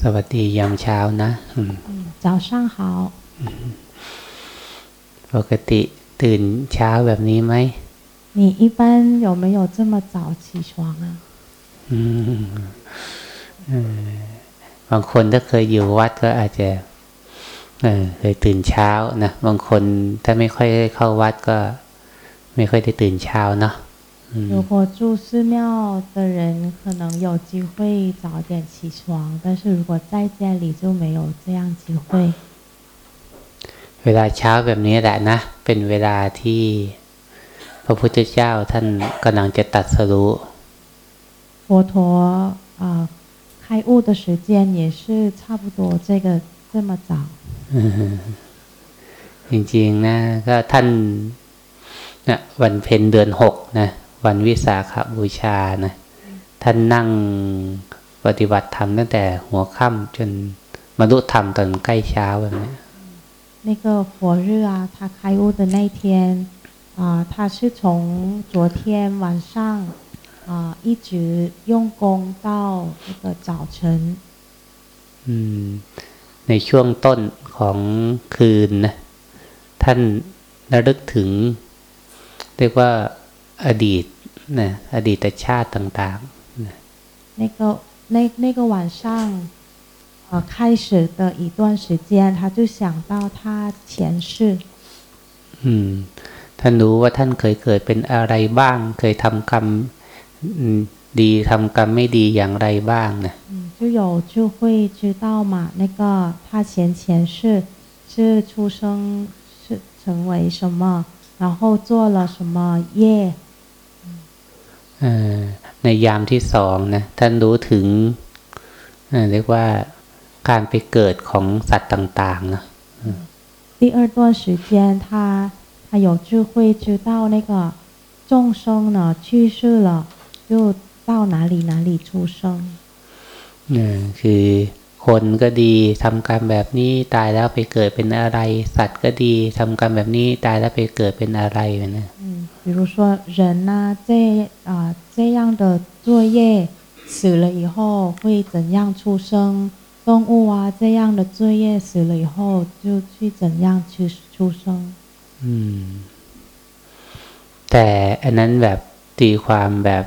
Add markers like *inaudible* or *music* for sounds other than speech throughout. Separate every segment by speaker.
Speaker 1: สวัสดียามเช้านะ
Speaker 2: 早上好
Speaker 1: ปกติตื่นเช้าแบบนี้ไหม
Speaker 2: 你一般有没有这么早起床啊
Speaker 1: บางคนถ้าเคยอยู่วัดก็อาจจะเคยตื่นเช้านะบางคนถ้าไม่ค่อยเข้าวัดก็ ไม่ค่อยได้ตื่นเช้าเนาะ
Speaker 2: 如果住寺庙的人可能有机会早点起床，但是如果在家里就没有这样机会。
Speaker 1: เวลาเช้าแบบนี้แหละนะเป็นเวลาที่พระพุทธเจ้าท่านกำลังจะตัดสรู้
Speaker 2: 佛陀啊开悟的时间也是差不多这个这么早。
Speaker 1: จริงๆนะก็ท่านนะวันเพ็ญเดือนหกนะ วันวิสาขบูชานะท่านนั่งปฏิบัติธรรมตั้งแต่หัวค่ำจนบรรลุธรรมตอนใกล้เช้าแบบนี้
Speaker 2: 那个佛日啊，他开悟的那天啊，他是从昨天晚上啊一直用功到那个早晨。
Speaker 1: อืมในช่วงต้นของคืนนะท่านระลึกถึง เรียกว่า อดีตนะอดีตชาติต่างๆนะ
Speaker 2: 那个那那个晚上呃开始的一段时间他就想到他前世
Speaker 1: อืมท่านรู้ว่าท่านเคยเกิดเป็นอะไรบ้าง เคยทำกรรมดีทำกรรมไม่ดีอย่างไรบ้างนะ
Speaker 2: 就有就会知道嘛那个他前前世是出生是成为什么然后做了什么业
Speaker 1: ในยามที่สองนะท่านรู้ถึงเรียกว่าการไปเกิดของสัตว์ต่างๆนะ
Speaker 2: 第二段时间他他有智慧知道那个众生呢去世了就到哪里哪里出生
Speaker 1: คือคนก็ดีทำกรรมแบบนี้ตายแล้วไปเกิดเป็นอะไร สัตว์ก็ดีทำกรรมแบบนี้ตายแล้วไปเกิดเป็นอะไรนะ
Speaker 2: 比如说人呐，这啊这样的作业死了以后会怎样出生？动物啊这样的作业死了以后就去怎样去出生？
Speaker 1: 嗯，แต่อันนั้นแบบตีความแบบ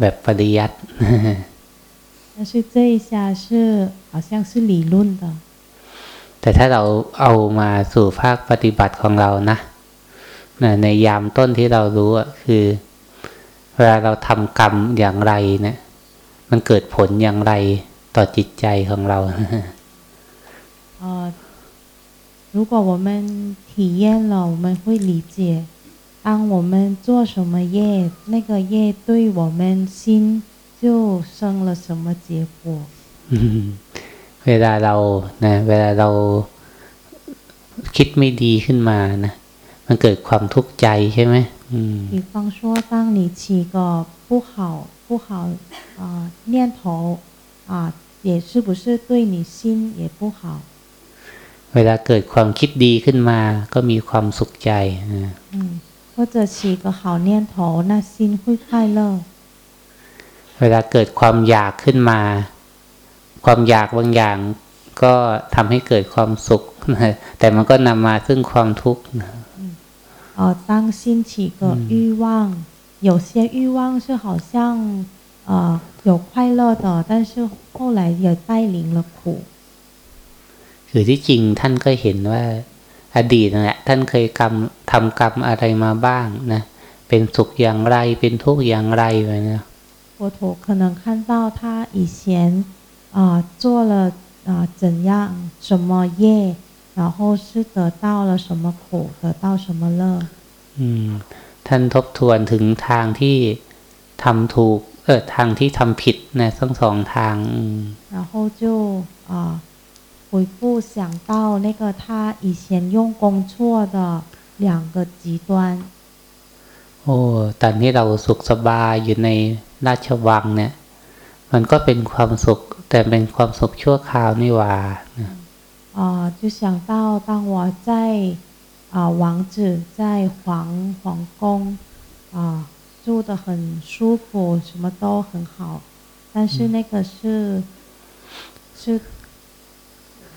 Speaker 1: แบบปริยัติ
Speaker 2: 但*laughs* 是这一下是好像是理论的
Speaker 1: แต่ถ้าเราเอามาสู่ภาคปฏิบัติของเรานะ นะในยามต้นที่เรารู้อ่ะคือ เวลาเราทำกรรมอย่างไรเนะี่ยมันเกิดผลอย่างไรต่อจิตใจของเรา
Speaker 2: 呃如果我们体验了我们会理解当我们做什么业那个业对我们心就生了什么结果
Speaker 1: เวลาเรานะเวลาเราคิดไม่ดีขึ้นมานะ มันเกิดความทุกข์ใจใช่ไหม
Speaker 2: 比方说当你起个不好不好啊念头啊也是不是对你心也不好
Speaker 1: เวลาเกิดความคิดดีขึ้นมา ก็มีความสุขใจ
Speaker 2: อืม或者起个好念头那心会快乐
Speaker 1: เวลาเกิดความอยากขึ้นมา ความอยากบางอย่าง ก็ทำให้เกิดความสุขแต่มันก็นำมาซึ่งความทุกข์
Speaker 2: 呃，当兴起个欲望，嗯、有些欲望是好像呃有快乐的，但是后来也带领了苦。
Speaker 1: คือที่จริงท่านก็เห็นว่าอดีตนั่นแหละท่านเคยกรรมทำกรรมอะไรมาบ้างนะเป็นสุขอย่างไรเป็นทุกข์อย่างไรไปนะ
Speaker 2: 佛陀可能看到他以前啊、呃、做了啊、呃、怎样什么业 然后是得到了什么苦，得到什么乐。
Speaker 1: อืมท่านทบทวนถึงทางที่ทำถูก เออทางที่ทำผิดนะทั้งสองทาง
Speaker 2: 然后就啊回复想到那个他以前用功错的两个极端。
Speaker 1: โอ้ตอนที่เราสุขสบายอยู่ในราชวังเนี่ย มันก็เป็นความสุข แต่เป็นความสุขชั่วคราวนี่หว่านะ
Speaker 2: 啊，就想到当我在啊王子在皇皇宫啊住的很舒服，什么都很好，但是那个是 是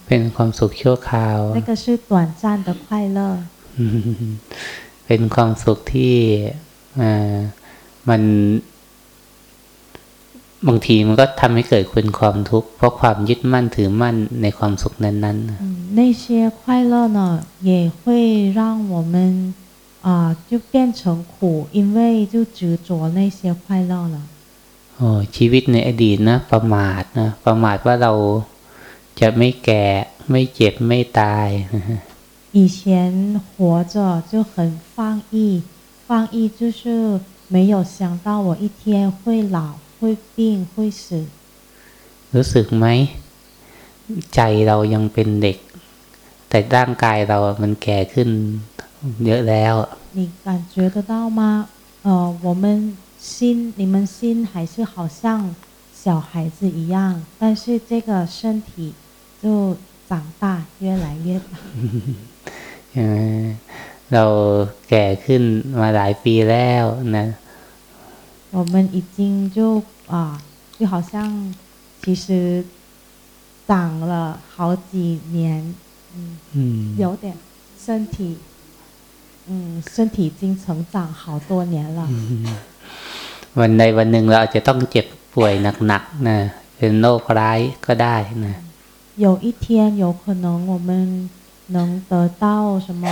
Speaker 1: เป็นความสุขชั่วคราว
Speaker 2: 那个是短暂的快乐，
Speaker 1: เป็นความสุขที่อ่ามัน บางทีมันก็ทำให้เกิดเป็นความทุกข์เพราะความยึดมั่นถือมั่นในความสุขนั้นๆนะ
Speaker 2: 嗯，那些快乐呢也会让我们啊、就变成苦，因为就执着那些快乐了。
Speaker 1: โอ้ชีวิตในอดีตนะ ประมาทนะประมาทว่าเราจะไม่แก่ ไม่เจ็บไม่ตาย
Speaker 2: 以前活着就很放逸，放逸就是没有想到我一天会老、 会病、会死。
Speaker 1: รู้สึกไหม ใจเรายังเป็นเด็ก แต่ร่างกายเรามันแก่ขึ้น เยอะแล้ว
Speaker 2: 你感觉得到吗？呃，我们心，你们心还是好像小孩子一样，但是这个身体就长大，越来越大。
Speaker 1: ใช่ไหมเราแก่ขึ้นมาหลายปีแล้วนะ
Speaker 2: 我们已经就啊、就好像其实长了好几年，嗯，
Speaker 1: อืม
Speaker 2: 有点身体，嗯，身体已经成长好多年了。
Speaker 1: วันใดวันหนึ่งเราอาจจะต้องเจ็บป่วยหนักๆนะเป็นโรคร้ายก็ได้นะ
Speaker 2: 有一天有可能我们能得到什么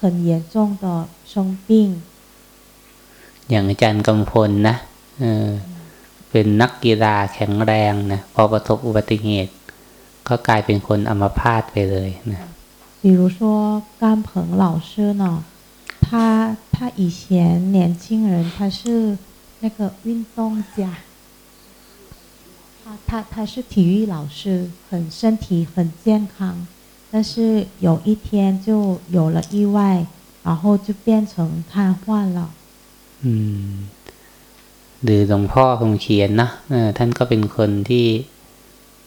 Speaker 2: 很严重的生病，
Speaker 1: อย่างอาจารย์กำพลนะเออเป็นนักกีฬาแข็งแรงนะพอประสบอุบัติเหตุ ก็กลายเป็นคนอัมพาตไปเลยนะ
Speaker 2: 比如说甘鹏老师呢，他他以前年轻人他是那个运动家，他他他是体育老师，很身体很健康，但是有一天就有了意外，然后就变成瘫痪了。
Speaker 1: อืมหรือหลวงพ่อคงเขียนนะเออท่านก็เป็นคนที่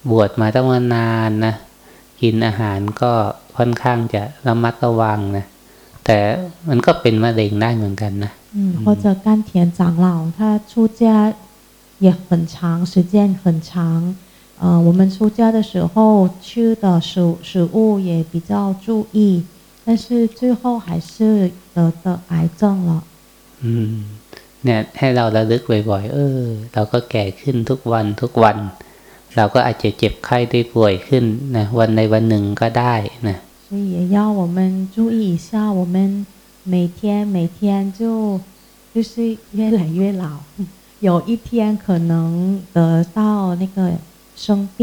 Speaker 1: บวชมาตั้งนานนะ กินอาหารก็ค่อนข้างจะระมัดระวังนะ แต่มันก็เป็นมะเร็งได้เหมือนกันนะ
Speaker 2: 嗯，或者甘田长老，他出家也很长时间很长，呃，我们出家的时候吃的食食物也比较注意，但是最后还是得的癌症了。
Speaker 1: อืม เนี่ยให้เราระลึกบ่อยๆ เออ เราก็แก่ขึ้นทุกวันทุกวัน เราก็อาจจะเจ็บไข้ได้ป่วยขึ้นนะวันในวันหนึ่งก็ได้นะ
Speaker 2: 所以也要我们注意一下，我们每天每天就就是越来越老，有一天可能得到那个生病。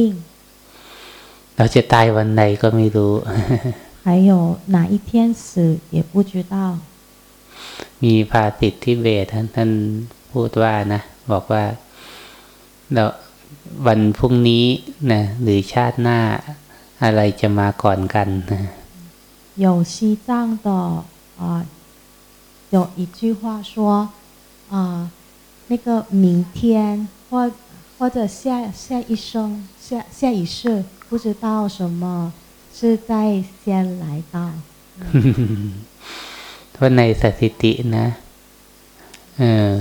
Speaker 1: เราจะตายวันใดก็ไม่รู้
Speaker 2: 还有哪一天死也不知道。
Speaker 1: มีภาษิตที่เบสท่านท่านพูดว่านะ บอกว่าเราวันพรุ่งนี้นะหรือชาติหน้าอะไรจะมาก่อนกันนะ
Speaker 2: 有西藏的啊、有一句话说啊、那个明天或或者下下一生下下一世不知道什么是在先来到。
Speaker 1: เพราะในสถิตินะเออ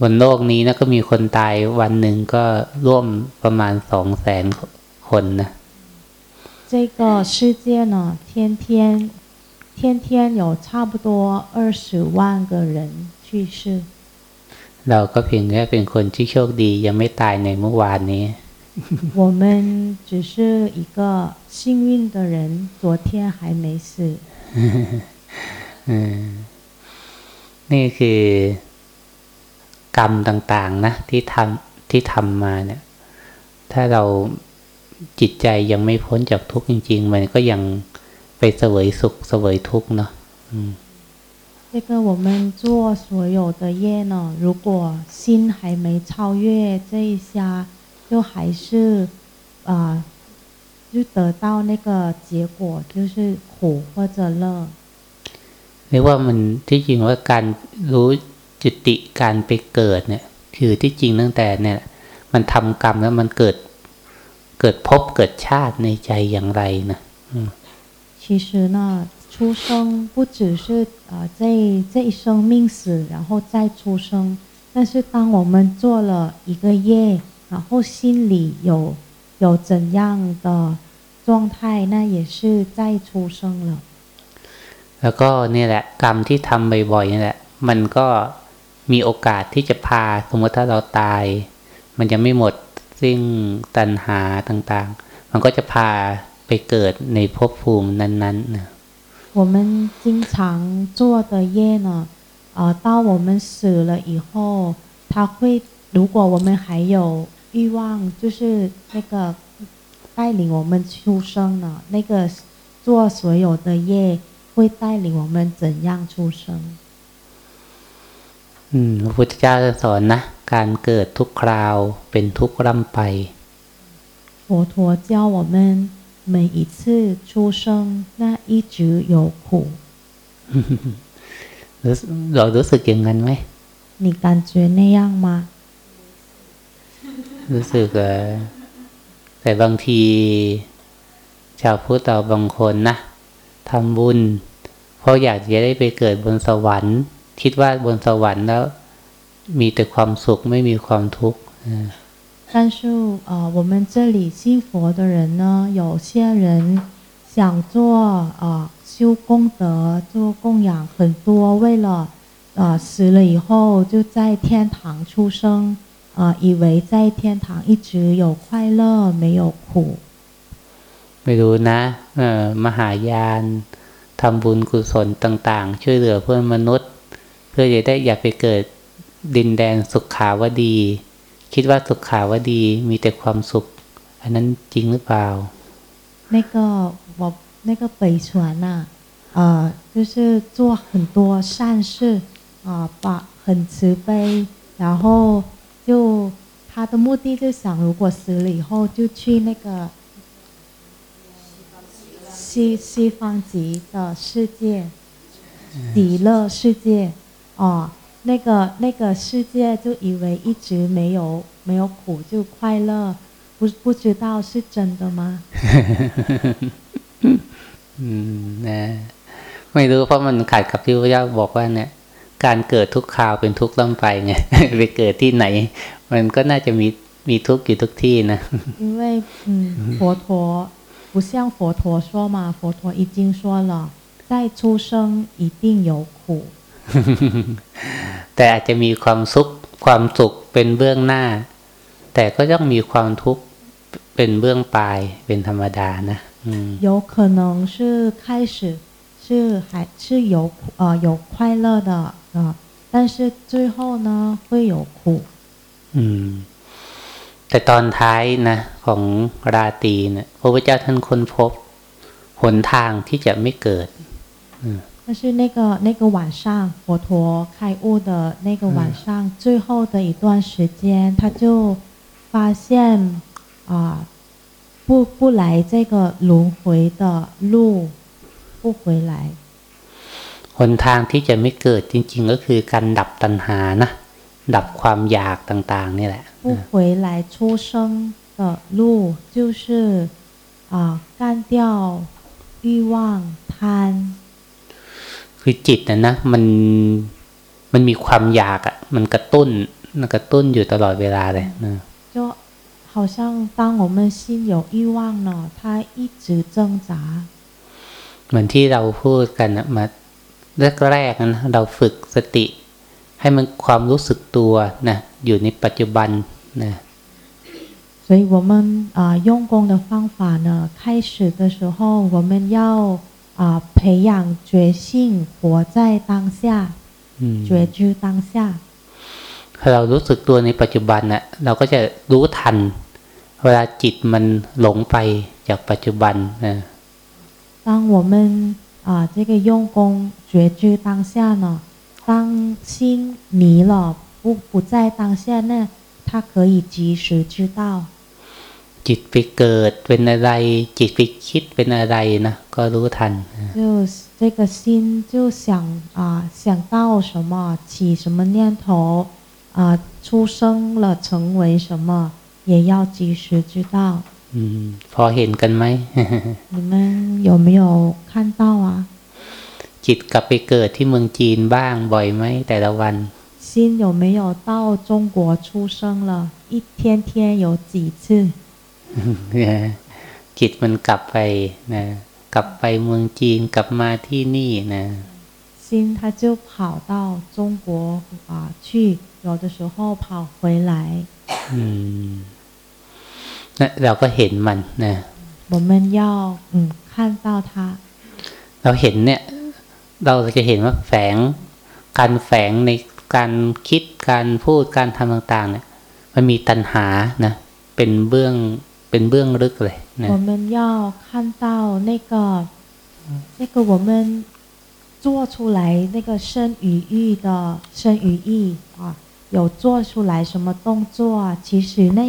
Speaker 1: บนโลกนี้นะก็มีคนตายวันหนึ่งก็ร่วมประมาณสองแสนคนนะ
Speaker 2: 这个世界呢，天天天天有差不多二十万个人去世。
Speaker 1: เราก็เพียงแค่เป็นคนที่โชคดียังไม่ตายในเมื่อวานนี้
Speaker 2: 我们只是一个幸运的人，昨天还没死。
Speaker 1: เออนี่คือกรรมต่างๆนะที่ทำที่ทำมาเนี่ย ถ้าเราจิตใจยังไม่พ้นจากทุกข์จริง ๆ มันก็ยังไปเสวยสุขเสวยทุกข์เนาะอืม
Speaker 2: 这个我们做所有的业呢，如果心还没超越这一下，就还是啊、 就得到那个结果，就是苦或者乐。
Speaker 1: เรียกว่ามันที่จริงว่าการรู้จุติการไปเกิดเนี่ย คือที่จริงตั้งแต่เนี่ย มันทำกรรมแล้วมันเกิดเกิดภพเกิดชาติในใจอย่างไรนะ
Speaker 2: 其实呢，出生不只是啊、这这一生命死，然后再出生，但是当我们做了一个业， 然后心里有 有怎样的状态，那也是在出生了。
Speaker 1: แล้วก็เนี่ยแหละ กรรมที่ทำบ่อยๆนี่แหละ มันก็มีโอกาสที่จะพา สมมติถ้าเราตาย มันจะไม่หมดสิ้นตัณหาต่างๆ มันก็จะพาไปเกิดในภพภูมินั้นๆนะ
Speaker 2: 我们经常做的业呢，呃，到我们死了以后，它会，如果我们还有 欲望，就是那个带领我们出生呢，那个做所有的业会带领我们怎样出生。
Speaker 1: อืมพระพุทธเจ้าจะสอนนะ การเกิดทุกคราวเป็นทุกข์ร่ำไป
Speaker 2: 佛陀教我们每一次出生，那一直有苦，
Speaker 1: รู้สึกเรารู้สึกอย่างนั้นไหม
Speaker 2: 你感觉那样吗？
Speaker 1: รู้สึกเออแต่บางที ชาวพุทธเราบางคนนะทำบุญ เพราะอยากจะได้ไปเกิดบนสวรรค์ คิดว่าบนสวรรค์แล้ว มีแต่ความสุขไม่มีความทุกข์เออ
Speaker 2: 但是呃，我们这里信佛的人呢，有些人想做呃修功德、做供养很多，为了呃死了以后就在天堂出生， 呃以为在天堂一直有快乐，没有苦。
Speaker 1: ไม่รู้นะเออมหายานทำบุญกุศลต่าง ๆ ช่วยเหลือเพื่อนมนุษย์ เพื่อจะได้อยากไปเกิดดินแดนสุขขาวดี คิดว่าสุขขาวดีมีแต่ความสุข อันนั้นจริงหรือเปล่า
Speaker 2: 那个我那个北传呐、呃，就是做很多善事啊、把很慈悲，然后 就他的目的就想，如果死了以后就去那个西西方极的世界，极乐世界，哦，那个那个世界就以为一直没有没有苦就快乐，不不知道是真的吗？ *laughs*
Speaker 1: อืมนะไม่รู้เพราะมันขัดกับที่พระเจ้าบอกว่าเนี่ย การเกิดทุกคราวเป็นทุกข์ล่ำไปไง ไปเกิดที่ไหน มันก็น่าจะมีมีทุกข์อยู่ทุกที่นะ
Speaker 2: 因为嗯，佛陀不像佛陀说嘛，佛陀已经说了，在出生一定有苦，
Speaker 1: แต่อาจจะมีความสุขความสุขเป็นเบื้องหน้า แต่ก็ต้องมีความทุกข์เป็นเบื้องปลายเป็นธรรมดานะอืม
Speaker 2: 有可能是开始是还是有苦呃有快乐的 啊、呃，但是最后呢会有苦。
Speaker 1: อืม แต่ตอนท้ายนะของราตรีเนี่ยพระพุทธเจ้าท่านค้นพบ หนทางที่จะไม่เกิด
Speaker 2: 但是那个那个晚上，佛陀开悟的那个晚上，最后的一段时间，他就发现啊、不不来这个轮回的路，不回来。
Speaker 1: หนทางที่จะไม่เกิดจริง ๆ ก็คือการดับตัณหานะ ดับความอยากต่างๆ นี่แหละ
Speaker 2: 不回来出生的路就是啊、干掉欲望、贪。
Speaker 1: คือจิตนะนะมันมันมีความอยากอะ่ะ มันกระตุ้นมันกระตุ้นอยู่ตลอดเวลาเลยนะ
Speaker 2: 就好像当我们心有欲望呢，它一直挣扎。
Speaker 1: เหมือนที่เราพูดกันนะมา แรกๆนะเราฝึกสติ ให้มันความรู้สึกตัวนะอยู่ในปัจจุบันนะ
Speaker 2: 所以我们啊、用功的方法呢，开始的时候我们要啊、培养觉性，活在当下，
Speaker 1: อืม
Speaker 2: 觉知当下。
Speaker 1: ถ้าเรารู้สึกตัวในปัจจุบันนะเราก็จะรู้ทัน เวลาจิตมันหลงไปจากปัจจุบันนะ
Speaker 2: 当我们 啊、这个用功觉知当下呢，当心迷了，不不在当下，那它可以及时知道。
Speaker 1: จิตไปเกิดเป็นอะไร จิตไปคิดเป็นอะไรนะก็รู้ทัน
Speaker 2: 就这个心就想啊、想到什么，起什么念头，啊、出生了成为什么，也要及时知道。
Speaker 1: อืม พอเห็นกันไหม
Speaker 2: 你们有没有看到啊？
Speaker 1: จิตกลับไปเกิดที่เมืองจีนบ้างบ่อยไหมแต่ละวัน
Speaker 2: 心 心有没有到中国出生了？一天天有几次？
Speaker 1: จิตมันกลับไปนะกลับไปเมืองจีนกลับมาที่นี่นะ
Speaker 2: 心他就跑到中国啊去，有的时候跑回来，
Speaker 1: อืม นะเราก็เห็นมันนะ
Speaker 2: 我们要嗯看到它，
Speaker 1: เราเห็นเนี่ย เราจะเห็นว่าแฝง การแฝงในการคิดการพูดการทำต่าง ๆ เนี่ย มันมีตัณหานะเป็นเบื้องเป็นเบื้องลึกเลยนะ
Speaker 2: 我们要看到那个那个我们做出来那个身语意的身语意啊，有做出来什么动作啊？其实那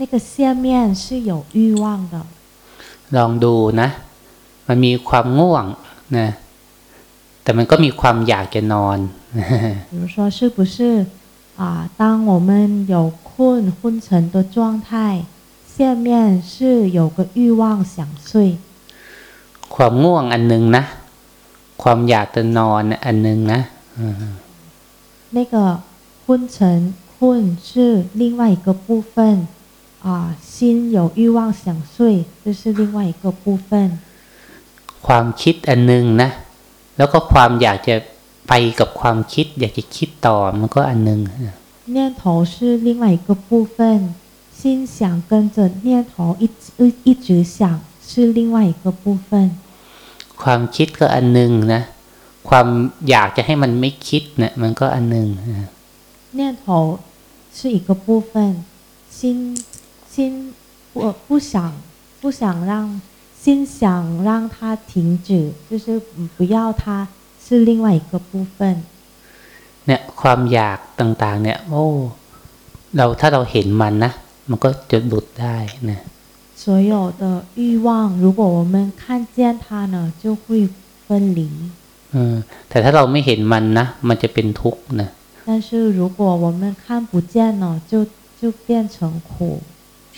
Speaker 2: 那个下面是有欲望的。
Speaker 1: ลองดูนะ มันมีความง่วงนะแต่มันก็มีความอยากจะนอน
Speaker 2: 比如说，是不是啊？当我们有困昏沉的状态，下面是有个欲望想睡。
Speaker 1: ความง่วงอันหนึงนะ ความอยากจะนอนอันหนึงนะอืม
Speaker 2: 那个昏沉困是另外一个部分 啊，心有欲望想睡，这是另外一个部分。
Speaker 1: ความคิดอันหนึงนะ แล้วก็ความอยากจะไปกับความคิด อยากจะคิดต่อมันก็อันหนึง
Speaker 2: 念头是另外一个部分，心想跟着念头一直一一直想是另外一个部分。
Speaker 1: ความคิดก็อันหนึงนะ ความอยากจะให้มันไม่คิดเนะมันก็อันหนึง
Speaker 2: 念头是一个部分，心 心不不想不想让心想让它停止，就是嗯不要它是另外一个部分。
Speaker 1: เนี่ย ความอยากต่างๆ เนี่ย โอ้ เราถ้าเราเห็นมันนะ มันก็จะหลุดได้นะ
Speaker 2: 所有的欲望，如果我们看见它呢，就会分离。
Speaker 1: เออแต่ถ้าเราไม่เห็นมันนะ มันจะเป็นทุกข์นะ
Speaker 2: 但是如果我们看不见呢，就就变成苦。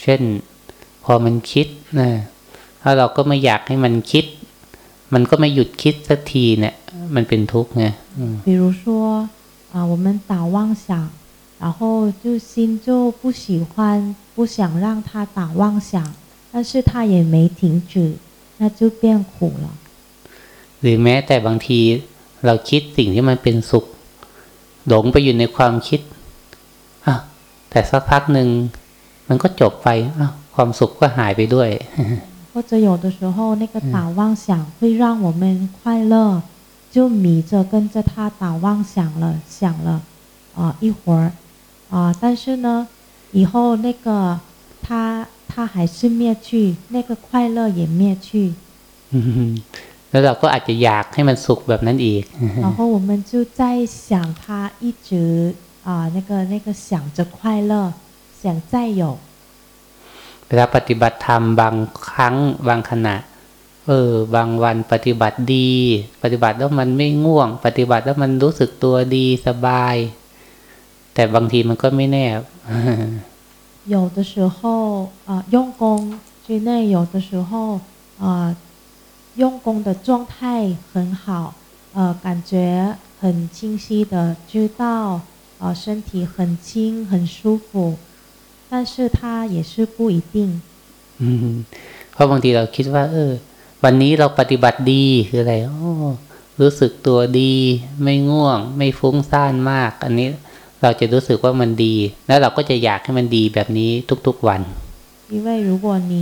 Speaker 1: เช่น พอมันคิดนะถ้าเราก็ไม่อยากให้มันคิด มันก็ไม่หยุดคิดสักทีเนี่ย มันเป็นทุกข์ไงอืม
Speaker 2: 比如说啊，我们打妄想，然后就心就不喜欢，不想让它打妄想，但是它也没停止，那就变苦了。
Speaker 1: หรือแม้แต่บางทีเราคิดสิ่งที่มันเป็นสุข หลงไปอยู่ในความคิดอ่ะแต่สักพักหนึ่ง มันก็จบไปอ่ะความสุขก็หายไปด้วย
Speaker 2: 或者有的时候，那个打妄想会让我们快乐，就迷着跟着他打妄想了，想了啊、一会儿啊、但是呢，以后那个他他还是灭去，那个快乐也灭去，
Speaker 1: แล้วเราก็อาจจะอยากให้มันสุขแบบนั้นอีก
Speaker 2: 然后我们就在想他一直啊、那个那个想着快乐， 想再有。
Speaker 1: เวลาปฏิบัติธรรมบางครั้งบางขณะ เออ บางวันปฏิบัติดี ปฏิบัติแล้วมันไม่ง่วง ปฏิบัติแล้วมันรู้สึกตัวดีสบาย แต่บางทีมันก็ไม่แน่
Speaker 2: 有的时候啊、用功之内，有的时候啊、用功的状态很好，呃，感觉很清晰的知道，呃，身体很轻很舒服， 但是它也是不一定。
Speaker 1: อืมเพราะบางทีเราคิดว่า เออ วันนี้เราปฏิบัติดีคืออะไรโอ้รู้สึกตัวดี ไม่ง่วง ไม่ฟุ้งซ่านมาก อันนี้เราจะรู้สึกว่ามันดี แล้วเราก็จะอยากให้มันดีแบบนี้ทุกๆวัน
Speaker 2: 因为如果你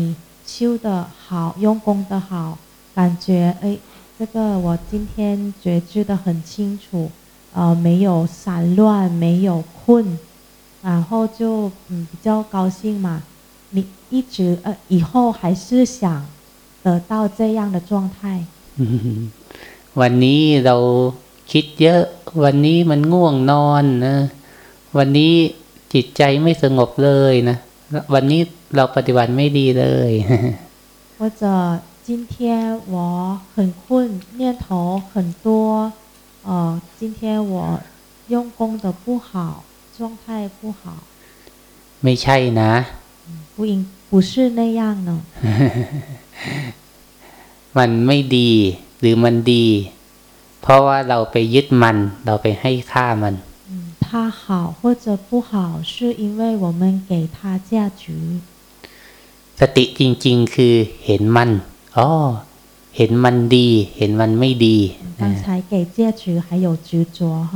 Speaker 2: 修得好，用功得好，感觉哎，这个我今天觉知得很清楚，呃，没有散乱，没有困， 然后就嗯比较高兴嘛。你一直呃以后还是想得到这样的状态。
Speaker 1: อืมวันนี้เราคิดเยอะ วันนี้มันง่วงนอนนะ วันนี้จิตใจไม่สงบเลยนะ วันนี้เราปฏิบัติไม่ดีเลย
Speaker 2: 或者今天我很困，念头很多，呃，今天我用功的不好， 状态不好。
Speaker 1: ไม่ใช่นะ
Speaker 2: 不应不是那样呢，
Speaker 1: มันไม่ดีหรือมันดี เพราะว่าเราไปยึดมัน เราไปให้ค่ามัน
Speaker 2: 嗯，它 它好或者不好，是因为我们给它价值。
Speaker 1: สติจริง ๆ คือเห็นมันอ๋อเห็นมันดี เห็นมันไม่ดี
Speaker 2: 刚才给戒指还有执着哈，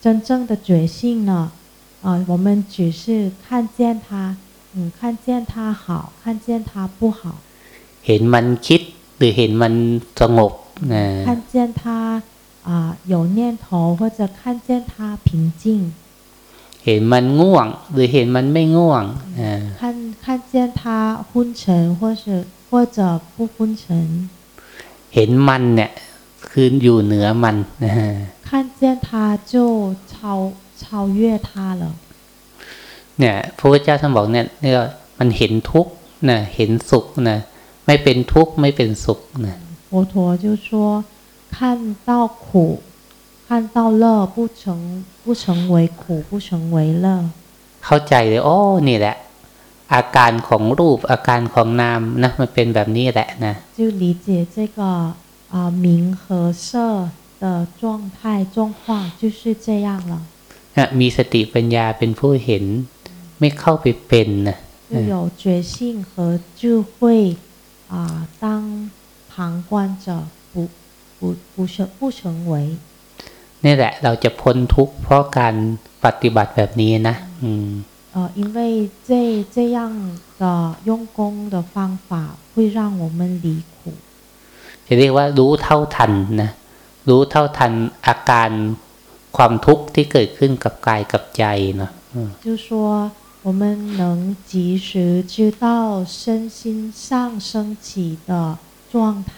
Speaker 2: 真正的觉性呢， 啊、我们只是看见它，嗯，看见它好，看见它不好，
Speaker 1: เห็นมันคิด หรือเห็นมันสงบนะ
Speaker 2: 看见它啊、有念头，或者看见它平静，
Speaker 1: เห็นมันง่วง หรือเห็นมันไม่ง่วงอ่า
Speaker 2: 看看见它昏沉，或是或者不昏沉，
Speaker 1: เห็นมันเนี่ยคืออยู่เหนือมันนะ
Speaker 2: 看见它就超 超越他了
Speaker 1: เนี่ยพระพุทธเจ้าท่านบอกเนี่ยเนี่ยมันเห็นทุกข์นะเห็นสุขนะไม่เป็นทุกข์ไม่เป็นสุขนะ
Speaker 2: 佛陀就说看到苦看到乐不成不成为苦不成为乐
Speaker 1: เข้าใจเลยโอ้นี่แหละ อาการของรูปอาการของนามนะมันเป็นแบบนี้แหละนะ
Speaker 2: 就理解这个啊名和色的状态状况就是这样了
Speaker 1: นะมีสติปัญญาเป็นผู้เห็น ไม่เข้าไปเป็นนะ
Speaker 2: 就有觉性和智慧啊、当旁观者，不不不成不成为。
Speaker 1: นี่แหละ เราจะพ้นทุกข์เพราะการปฏิบัติแบบนี้นะอืม
Speaker 2: 呃，因为这这样的用功的方法会让我们离苦。
Speaker 1: จะเรียกว่ารู้เท่าทันนะรู้เท่าทันอาการ ความทุกข์ที่เกิดขึ้นกับกายกับใจเนาะอืม
Speaker 2: 就说我们能及时知道身心上升起的状态，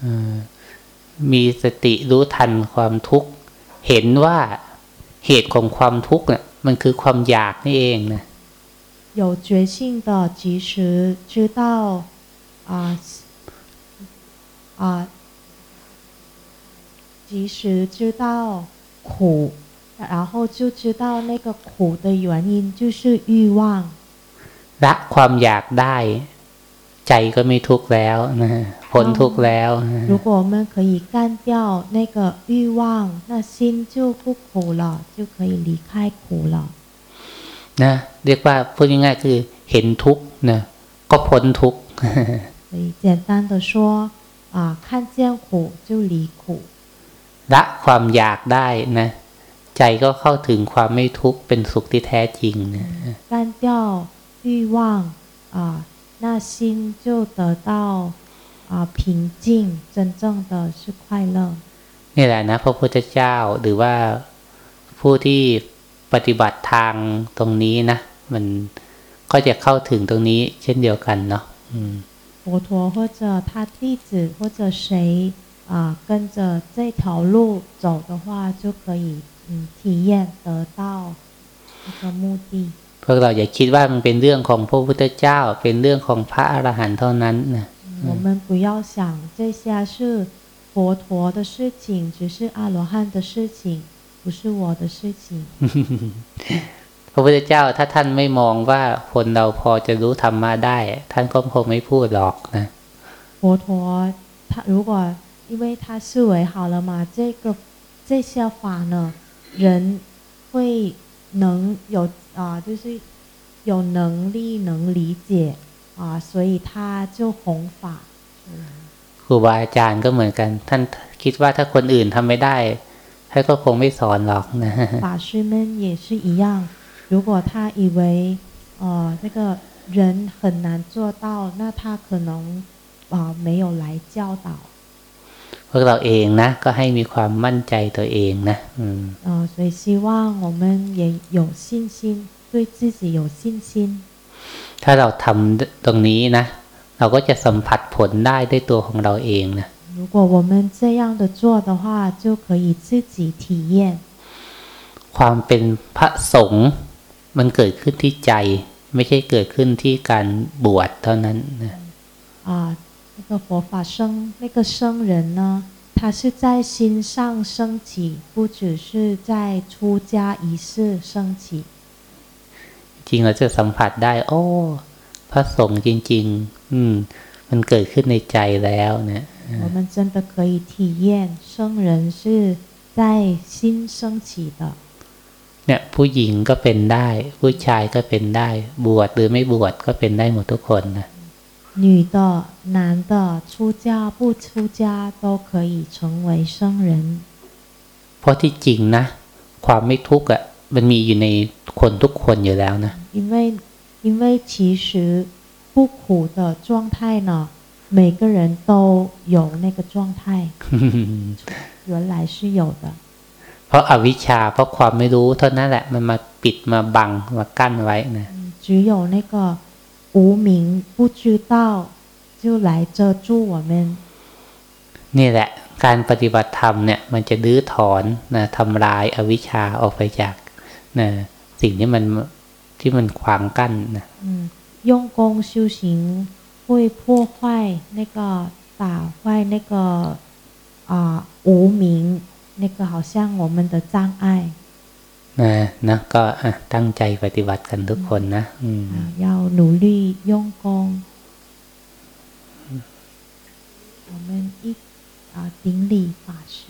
Speaker 1: เออมีสติรู้ทันความทุกข์ เห็นว่าเหตุของความทุกข์เนี่ยมันคือความอยากนี่เองนะ
Speaker 2: 有觉性的及时知道啊啊、及时知道 苦，然后就知道那个苦的原因就是欲望。
Speaker 1: ละความอยากได้ ใจก็ไม่ทุกข์แล้วนะพ้นทุกข์แล้วนะ
Speaker 2: 如果我们可以干掉那个欲望，那心就不苦了，就可以离开苦了。
Speaker 1: นะเรียกว่าพูดง่ายๆคือเห็นทุกข์นะก็พ้นทุกข์
Speaker 2: 所以简单的说啊，看见苦就离苦，
Speaker 1: ละความอยากได้นะ ใจก็เข้าถึงความไม่ทุกข์เป็นสุขที่แท้จริงนะ
Speaker 2: 干掉欲望啊，那心就得到啊平静，真正的是快乐。
Speaker 1: นี่แหละนะพระพุทธเจ้าหรือว่าผู้ที่ปฏิบัติทางตรงนี้นะ มันก็จะเข้าถึงตรงนี้เช่นเดียวกันเนาะอืม
Speaker 2: 佛陀或者他弟子或者谁 啊跟着这条路走的话，就可以嗯体验得到这个目的。
Speaker 1: พวกเราอย่าคิดว่ามันเป็นเรื่องของพระพุทธเจ้า เป็นเรื่องของพระอรหันต์เท่านั้นนะ
Speaker 2: 我们不要想这些是佛陀的事情，只是阿罗汉的事情，不是我的事情。
Speaker 1: พระพุทธเจ้าถ้าท่านไม่มองว่าคนเราพอจะรู้ธรรมะได้ ท่านก็คงไม่พูดหรอกนะ
Speaker 2: 佛陀他如果 因为他思维好了嘛，这个这些法呢，人会能有啊、就是有能力能理解啊、所以他就弘法出来。
Speaker 1: ครูบาอาจารย์ก็เหมือนกัน ท่านคิดว่าถ้าคนอื่นทำไม่ได้ท่านก็คงไม่สอนหรอกนะ
Speaker 2: 法师们也是一样，如果他以为呃那个人很难做到，那他可能啊、没有来教导。
Speaker 1: พวกเราเองนะ ก็ให้มีความมั่นใจตัวเองนะอืม
Speaker 2: 呃，所以希望我们也有信心，对自己有信心。
Speaker 1: ถ้าเราทำตรงนี้นะ เราก็จะสัมผัสผลได้ด้วยตัวของเราเองนะ
Speaker 2: 如果我们这样的做的话，就可以自己体验
Speaker 1: ความเป็นพระสงฆ์มันเกิดขึ้นที่ใจ ไม่ใช่เกิดขึ้นที่การบวชเท่านั้นนะ
Speaker 2: 啊、 那个佛法生那个生人呢，他是在心上升起，不只是在出家仪式升起。
Speaker 1: จริงเราจะสัมผัสได้ โอ้ พระสงฆ์จริง ๆ อืม มันเกิดขึ้นในใจแล้วเนี่ย
Speaker 2: 我们真的可以体验生人是在心升起的，
Speaker 1: เนี่ย ผู้หญิงก็เป็นได้ ผู้ชายก็เป็นได้ บวชหรือไม่บวชก็เป็นได้หมดทุกคนนะ
Speaker 2: 女的、男的，出家不出家都可以成为圣人。
Speaker 1: เพราะที่จริงนะ ความไม่ทุกข์อ่ะ มันมีอยู่ในคนทุกคนอยู่แล้วนะ
Speaker 2: 因为因为其实不苦的状态呢，每个人都有那个状态，原来是有的。
Speaker 1: เพราะอาวิชชา เพราะความไม่รู้เท่านั้นแหละ มันมาปิดมาบังมากั้นไว้นะ
Speaker 2: 嗯只有那个 无明不知道，就来遮住我们。
Speaker 1: นี่แหละ การปฏิบัติธรรมเนี่ย มันจะดื้อถอนนะทำลายอาวิชชาออกไปจากนะสิ่งที่มันที่มันขวางกั้นนะ
Speaker 2: 嗯，用功修行会破坏那个打坏那个啊、无明，那个好像我们的障碍。
Speaker 1: นะนะก็อ่ะตั้งใจปฏิบัติกันทุกคนนะอืม
Speaker 2: 啊，要努力用功。我们一啊顶礼法师。